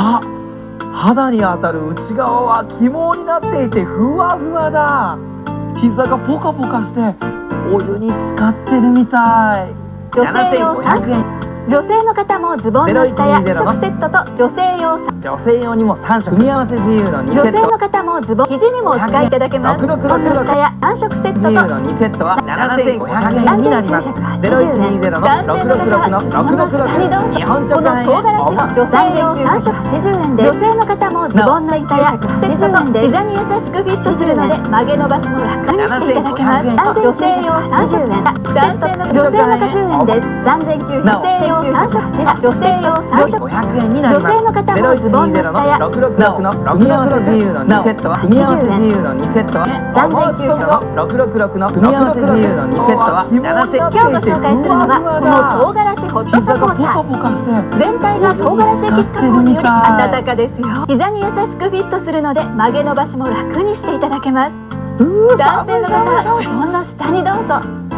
あ肌に当たる内側は起毛になっていてふわふわだ。膝がポカポカしてお湯に浸かってるみたい。7500円女性の方もズボンの下や0120食セットと女性用さ女性用にも3色組み合わせ自由の2女セット。性の方もズボン肘にもお使いいただけますズボンの下や3色セット。と。自由の2セットは7500円になります。0120の666の666日本直この唐辛子は女性用3色80円です女性の方もズボンの下やセットと膝に優しくフィットするので曲げ伸ばしも楽にしていただけます女性用30円男性の女性の50円です3900女性用3色8女性用3色500円になります女性の方もズボンの下や666の組み合わせ自由の2セットは組み合わせ自由の2セットはお申し込みの666の組み合わせ自由の2セットは7000今日ご紹介するのはこの唐辛子ホットサポーター全体が唐辛子エキス加工により温かですよ膝に優しくフィットするので曲げ伸ばしも楽にしていただけますうー男性の寒い寒い寒い方ズボンの下にどうぞ